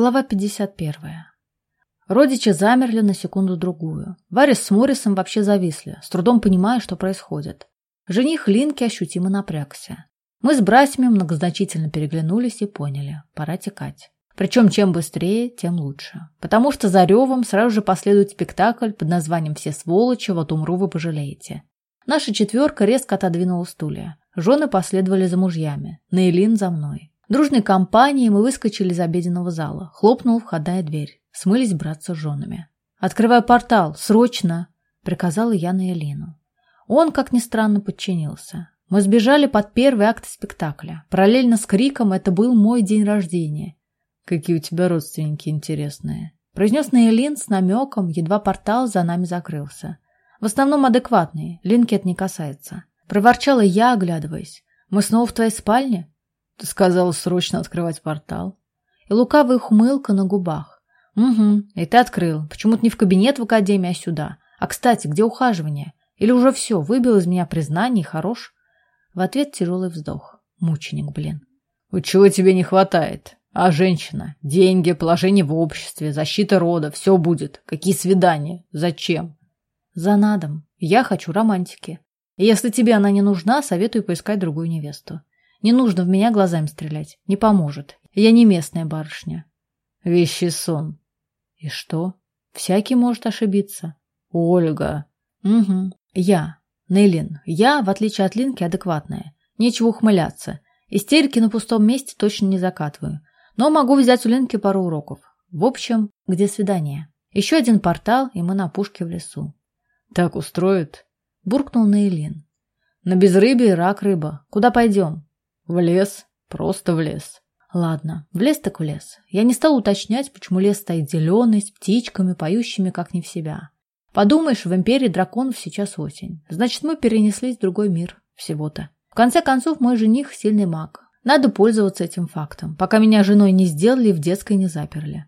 Глава 51. Родичи замерли на секунду-другую. Варя с Моррисом вообще зависли, с трудом понимая, что происходит. Жених Линки ощутимо напрягся. Мы с братьями многозначительно переглянулись и поняли – пора текать. Причем чем быстрее, тем лучше. Потому что за ревом сразу же последует спектакль под названием «Все сволочи, вот умру, вы пожалеете». Наша четверка резко отодвинула стулья. Жены последовали за мужьями. Нейлин за мной. Дружной компанией мы выскочили из обеденного зала. Хлопнула входная дверь. Смылись браться с женами. «Открывай портал! Срочно!» — приказала я на Элину. Он, как ни странно, подчинился. Мы сбежали под первый акт спектакля. Параллельно с криком «Это был мой день рождения!» «Какие у тебя родственники интересные!» Произнес Наилин с намеком, едва портал за нами закрылся. В основном адекватные, Линки это не касается. Проворчала я, оглядываясь. «Мы снова в твоей спальне?» Ты сказал срочно открывать портал. И лукавая ухмылка на губах. Угу, и ты открыл. Почему-то не в кабинет в академии, а сюда. А, кстати, где ухаживание? Или уже все, выбил из меня признание и хорош? В ответ тяжелый вздох. Мученик, блин. Вот чего тебе не хватает? А женщина? Деньги, положение в обществе, защита рода, все будет. Какие свидания? Зачем? За надом. Я хочу романтики. Если тебе она не нужна, советую поискать другую невесту. Не нужно в меня глазами стрелять. Не поможет. Я не местная барышня. Вещий сон. И что? Всякий может ошибиться. Ольга. Угу. Я. Нейлин. Я, в отличие от Линки, адекватная. Нечего ухмыляться. Истерики на пустом месте точно не закатываю. Но могу взять у Линки пару уроков. В общем, где свидание? Еще один портал, и мы на пушке в лесу. Так устроит? Буркнул Нейлин. На безрыбье рак рыба. Куда пойдем? В лес. Просто в лес. Ладно, в лес так в лес. Я не стал уточнять, почему лес стоит зеленый, с птичками, поющими как не в себя. Подумаешь, в империи драконов сейчас осень. Значит, мы перенеслись в другой мир. Всего-то. В конце концов, мой жених сильный маг. Надо пользоваться этим фактом, пока меня женой не сделали и в детской не заперли.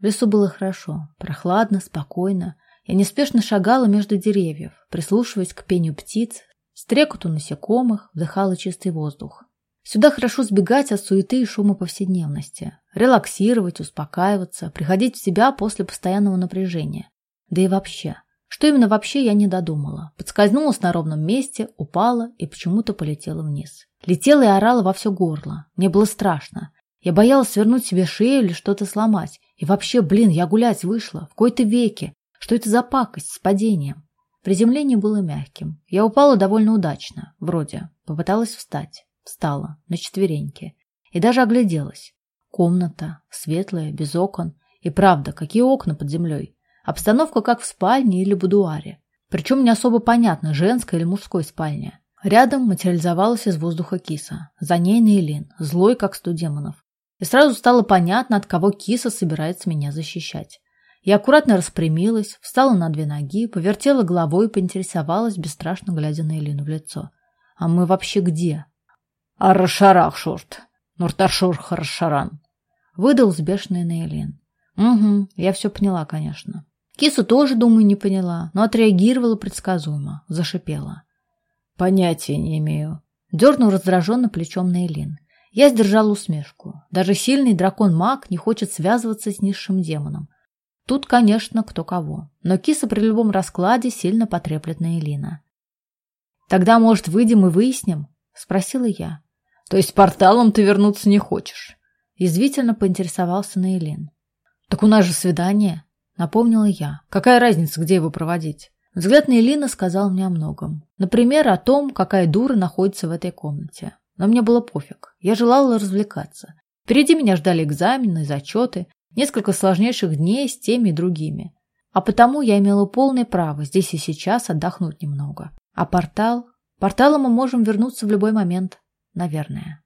В лесу было хорошо, прохладно, спокойно. Я неспешно шагала между деревьев, прислушиваясь к пению птиц, стрекоту насекомых, вдыхала чистый воздух. Сюда хорошо сбегать от суеты и шума повседневности, релаксировать, успокаиваться, приходить в себя после постоянного напряжения. Да и вообще. Что именно вообще, я не додумала. Подскользнулась на ровном месте, упала и почему-то полетела вниз. Летела и орала во все горло. Мне было страшно. Я боялась свернуть себе шею или что-то сломать. И вообще, блин, я гулять вышла. В кои-то веке. Что это за пакость с падением? Приземление было мягким. Я упала довольно удачно. Вроде. Попыталась встать. Встала на четвереньки и даже огляделась. Комната, светлая, без окон. И правда, какие окна под землей? Обстановка как в спальне или будуаре. Причем не особо понятно, женская или мужской спальня. Рядом материализовалась из воздуха киса. За ней Нейлин, злой, как сто демонов. И сразу стало понятно, от кого киса собирается меня защищать. Я аккуратно распрямилась, встала на две ноги, повертела головой и поинтересовалась, бесстрашно глядя на Элину в лицо. «А мы вообще где?» «Арашарахшурт, Нурташур Харшаран», — выдал сбешенный Нейлин. «Угу, я все поняла, конечно». Кису тоже, думаю, не поняла, но отреагировала предсказуемо, зашипела. «Понятия не имею», — дернул раздраженно плечом Нейлин. Я сдержала усмешку. Даже сильный дракон-маг не хочет связываться с низшим демоном. Тут, конечно, кто кого. Но киса при любом раскладе сильно потреплет Нейлина. «Тогда, может, выйдем и выясним?» — спросила я. То есть порталом ты вернуться не хочешь? Язвительно поинтересовался Нейлин. Так у нас же свидание, напомнила я. Какая разница, где его проводить? Взгляд Нейлина сказал мне о многом. Например, о том, какая дура находится в этой комнате. Но мне было пофиг. Я желала развлекаться. Впереди меня ждали экзамены, зачеты, несколько сложнейших дней с теми и другими. А потому я имела полное право здесь и сейчас отдохнуть немного. А портал? Порталом мы можем вернуться в любой момент. Наверное.